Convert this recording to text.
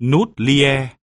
Nút lie.